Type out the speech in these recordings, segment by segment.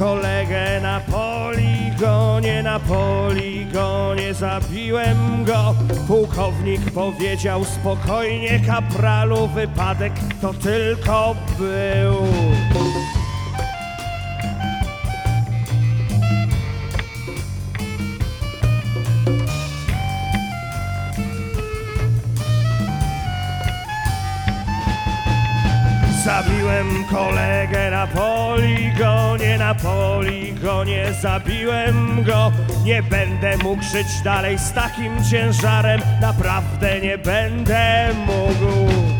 Kolegę na poligonie, na poligonie zabiłem go. Pułkownik powiedział spokojnie, kapralu, wypadek to tylko był. Zabiłem kolegę na poligonie, na poligonie zabiłem go. Nie będę mógł żyć dalej z takim ciężarem, naprawdę nie będę mógł.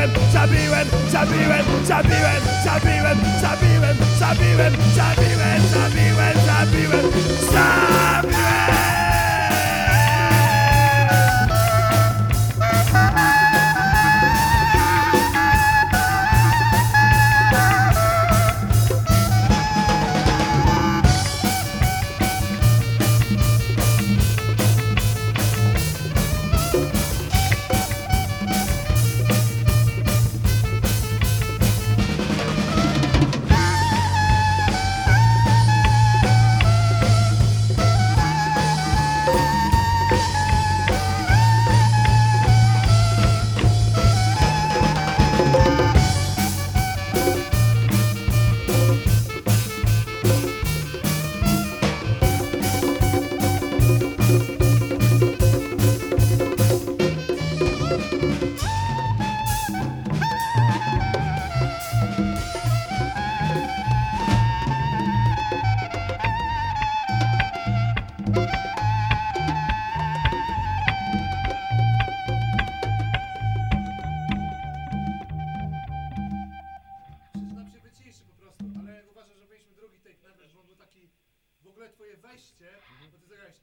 zabiłem, zabiłem, zabiłem, zabiłem, zabiłem, zabiłem, zabiłem, zabiłem, zabiłem, W ogóle twoje wejście, bo ty zagrałeś